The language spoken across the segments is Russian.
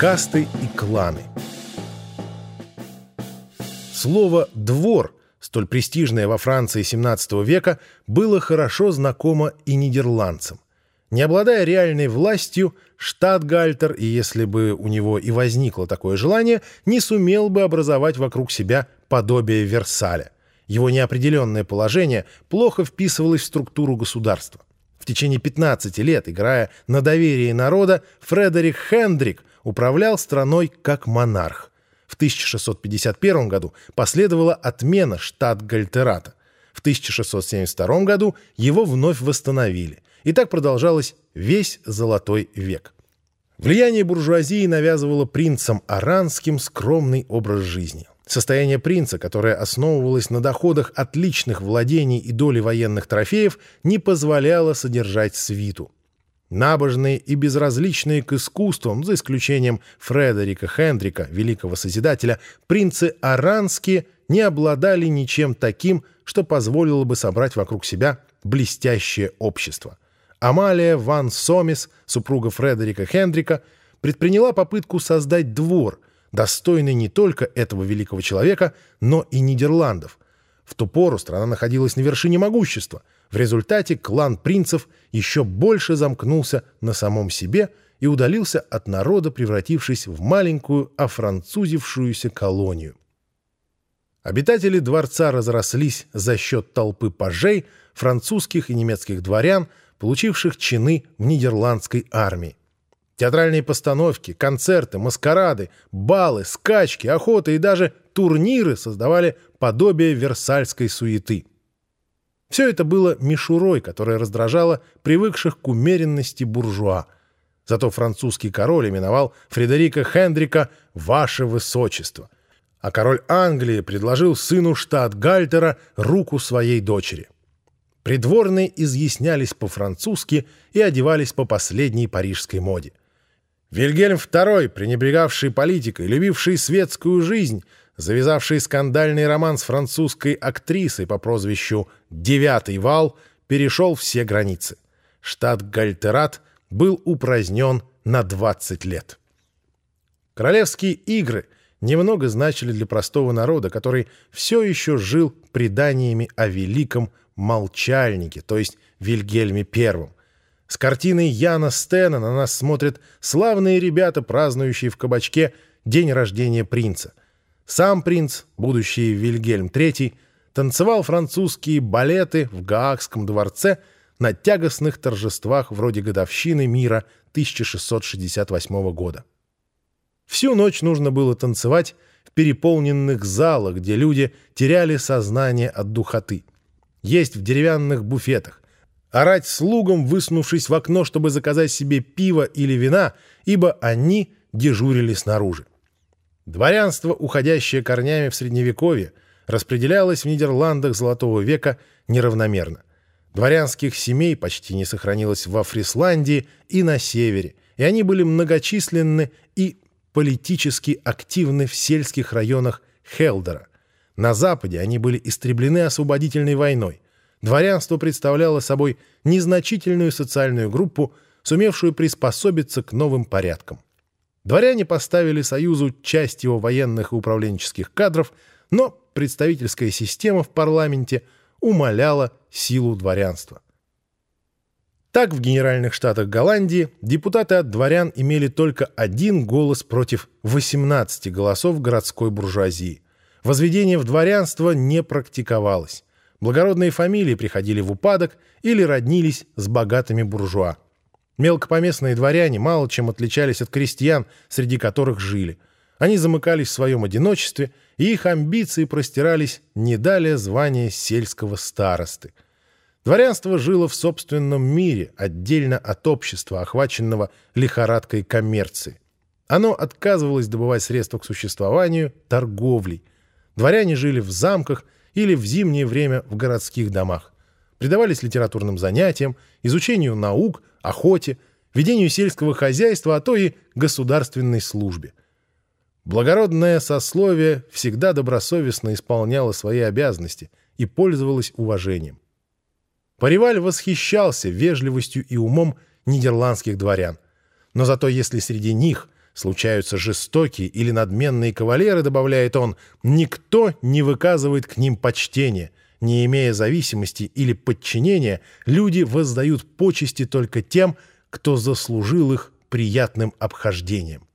Касты и кланы. Слово «двор», столь престижное во Франции XVII века, было хорошо знакомо и нидерландцам. Не обладая реальной властью, штатгальтер, и если бы у него и возникло такое желание, не сумел бы образовать вокруг себя подобие Версаля. Его неопределенное положение плохо вписывалось в структуру государства. В течение 15 лет, играя на доверии народа, Фредерик Хендрик управлял страной как монарх. В 1651 году последовала отмена штат-гальтерата. В 1672 году его вновь восстановили – и так продолжалось весь Золотой век. Влияние буржуазии навязывало принцам аранским скромный образ жизни. Состояние принца, которое основывалось на доходах от личных владений и доли военных трофеев, не позволяло содержать свиту. Набожные и безразличные к искусствам, за исключением Фредерика Хендрика, великого созидателя, принцы аранские не обладали ничем таким, что позволило бы собрать вокруг себя блестящее общество. Амалия ван Сомис, супруга Фредерика Хендрика, предприняла попытку создать двор, достойный не только этого великого человека, но и Нидерландов. В ту пору страна находилась на вершине могущества. В результате клан принцев еще больше замкнулся на самом себе и удалился от народа, превратившись в маленькую офранцузившуюся колонию. Обитатели дворца разрослись за счет толпы пажей, французских и немецких дворян, получивших чины в нидерландской армии. Театральные постановки, концерты, маскарады, балы, скачки, охоты и даже турниры создавали подобие версальской суеты. Все это было мишурой, которая раздражала привыкших к умеренности буржуа. Зато французский король именовал Фредерика Хендрика «Ваше Высочество», а король Англии предложил сыну штат Гальтера руку своей дочери – Придворные изъяснялись по-французски и одевались по последней парижской моде. Вильгельм II, пренебрегавший политикой, любивший светскую жизнь, завязавший скандальный роман с французской актрисой по прозвищу «Девятый вал», перешел все границы. Штат Гальтерат был упразднен на 20 лет. Королевские игры немного значили для простого народа, который все еще жил преданиями о великом молчальнике, то есть Вильгельме Первом. С картиной Яна Стена на нас смотрят славные ребята, празднующие в кабачке день рождения принца. Сам принц, будущий Вильгельм III, танцевал французские балеты в Гаагском дворце на тягостных торжествах вроде годовщины мира 1668 года. Всю ночь нужно было танцевать в переполненных залах, где люди теряли сознание от духоты есть в деревянных буфетах, орать слугам, высунувшись в окно, чтобы заказать себе пиво или вина, ибо они дежурили снаружи. Дворянство, уходящее корнями в Средневековье, распределялось в Нидерландах Золотого века неравномерно. Дворянских семей почти не сохранилось во Фрисландии и на севере, и они были многочисленны и политически активны в сельских районах Хелдера. На Западе они были истреблены освободительной войной. Дворянство представляло собой незначительную социальную группу, сумевшую приспособиться к новым порядкам. Дворяне поставили Союзу часть его военных и управленческих кадров, но представительская система в парламенте умаляла силу дворянства. Так в Генеральных Штатах Голландии депутаты от дворян имели только один голос против 18 голосов городской буржуазии – Возведение в дворянство не практиковалось. Благородные фамилии приходили в упадок или роднились с богатыми буржуа. Мелкопоместные дворяне мало чем отличались от крестьян, среди которых жили. Они замыкались в своем одиночестве, и их амбиции простирались не далее звания сельского старосты. Дворянство жило в собственном мире, отдельно от общества, охваченного лихорадкой коммерции. Оно отказывалось добывать средства к существованию торговлей, Дворяне жили в замках или в зимнее время в городских домах. Предавались литературным занятиям, изучению наук, охоте, ведению сельского хозяйства, а то и государственной службе. Благородное сословие всегда добросовестно исполняло свои обязанности и пользовалось уважением. Париваль восхищался вежливостью и умом нидерландских дворян. Но зато если среди них Случаются жестокие или надменные кавалеры, добавляет он, никто не выказывает к ним почтения. Не имея зависимости или подчинения, люди воздают почести только тем, кто заслужил их приятным обхождением.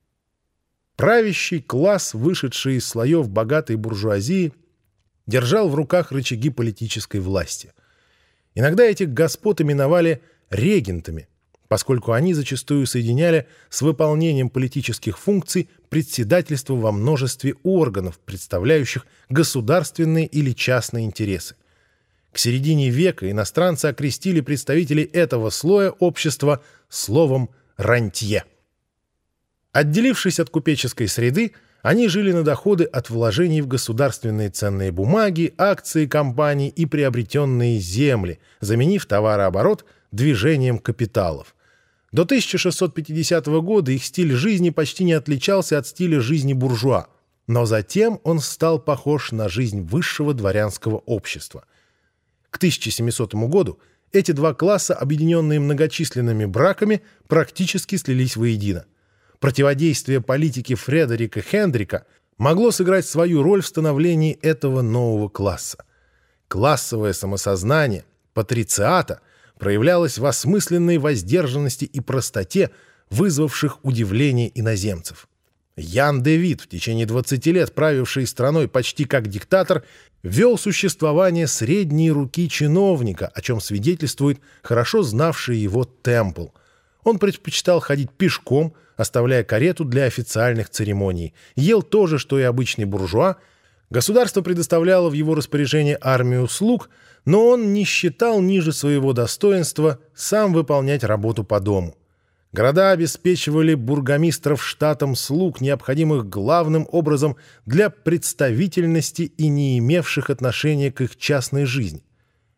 Правящий класс, вышедший из слоев богатой буржуазии, держал в руках рычаги политической власти. Иногда этих господ именовали регентами, поскольку они зачастую соединяли с выполнением политических функций председательство во множестве органов, представляющих государственные или частные интересы. К середине века иностранцы окрестили представителей этого слоя общества словом «рантье». Отделившись от купеческой среды, они жили на доходы от вложений в государственные ценные бумаги, акции компаний и приобретенные земли, заменив товарооборот движением капиталов. До 1650 года их стиль жизни почти не отличался от стиля жизни буржуа, но затем он стал похож на жизнь высшего дворянского общества. К 1700 году эти два класса, объединенные многочисленными браками, практически слились воедино противодействие политики Фредерика Хендрика могло сыграть свою роль в становлении этого нового класса. Классовое самосознание патрициата проявлялось в осмысленной воздержанности и простоте, вызвавших удивление иноземцев. Ян Девид, в течение 20 лет правивший страной почти как диктатор, вел существование средней руки чиновника, о чем свидетельствует хорошо знавший его Темпл. Он предпочитал ходить пешком – оставляя карету для официальных церемоний. Ел то же, что и обычный буржуа. Государство предоставляло в его распоряжение армию слуг, но он не считал ниже своего достоинства сам выполнять работу по дому. Города обеспечивали бургомистров штатом слуг, необходимых главным образом для представительности и не имевших отношения к их частной жизни.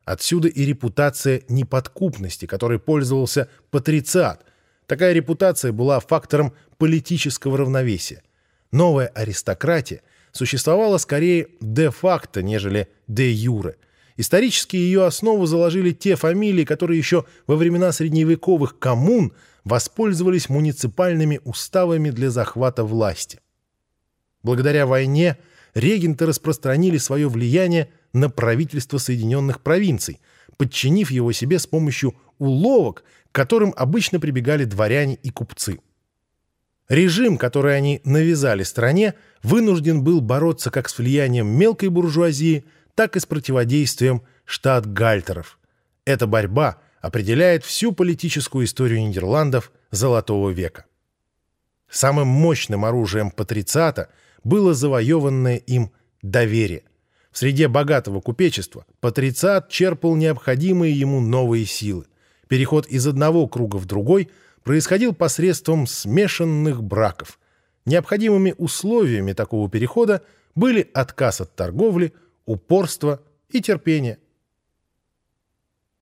Отсюда и репутация неподкупности, которой пользовался патрициат – Такая репутация была фактором политического равновесия. Новая аристократия существовала скорее де-факто, нежели де-юре. Исторически ее основу заложили те фамилии, которые еще во времена средневековых коммун воспользовались муниципальными уставами для захвата власти. Благодаря войне регенты распространили свое влияние на правительство Соединенных провинций, подчинив его себе с помощью уловок, к которым обычно прибегали дворяне и купцы. Режим, который они навязали стране, вынужден был бороться как с влиянием мелкой буржуазии, так и с противодействием штат-гальтеров. Эта борьба определяет всю политическую историю Нидерландов Золотого века. Самым мощным оружием патрициата было завоеванное им доверие. В среде богатого купечества патрициат черпал необходимые ему новые силы. Переход из одного круга в другой происходил посредством смешанных браков. Необходимыми условиями такого перехода были отказ от торговли, упорство и терпение –